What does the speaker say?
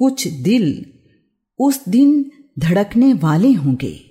कुछ दिल उस दिन धड़कने वाले होंगे।